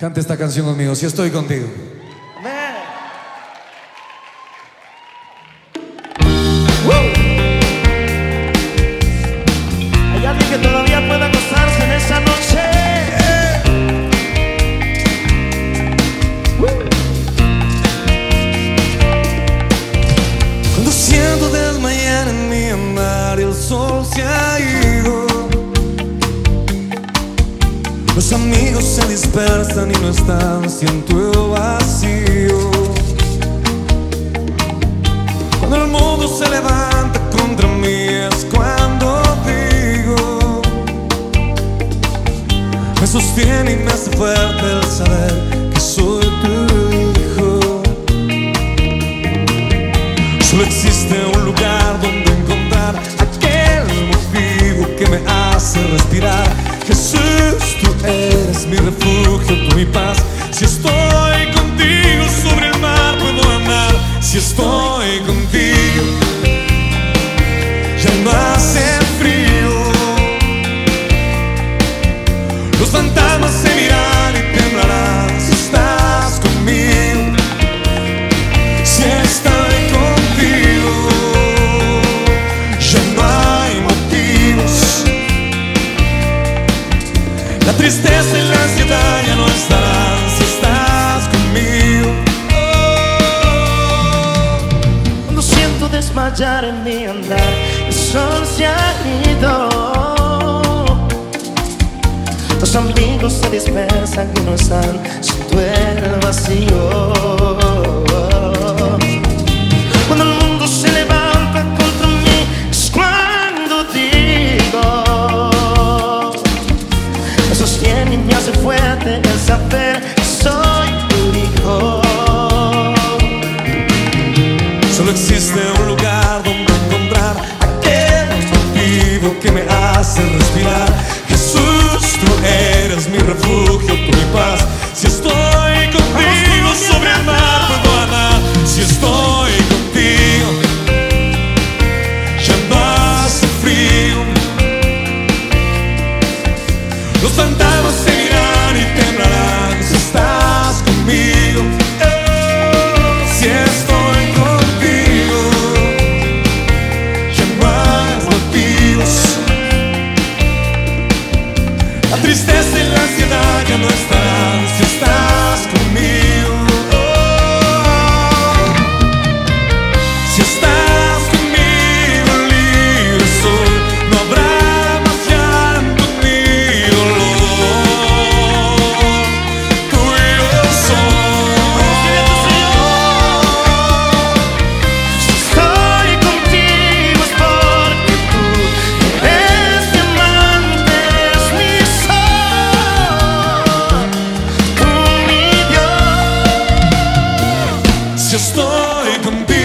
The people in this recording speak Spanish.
Cante esta canción conmigo, si estoy contigo. Hay alguien que todavía pueda gozarse en esa noche. Cuando siento desmayar en mi andar y el sol se ha ido. Los amigos se dispersan y no están, siento vacío. Cuando el mundo se levanta contra mí es cuando digo, me sostiene y me hace fuerte el saber que soy tu hijo. Solo existe un lugar donde encontrar aquel motivo que me hace respirar. Jesús, eres mi refugio, tú mi paz. Si estoy contigo sobre el mar puedo andar. Si estoy contigo, ya no hace frío. Los fantasmas se y la ansiedad ya no estarán si estás conmigo. Cuando siento desmayar en mi andar, el sol se ha ido. Los amigos se dispersan y no están, siento el vacío. Que me hace respirar. Jesús, tú eres mi refugio, tú mi paz. Si estoy ansiedad estoy contigo,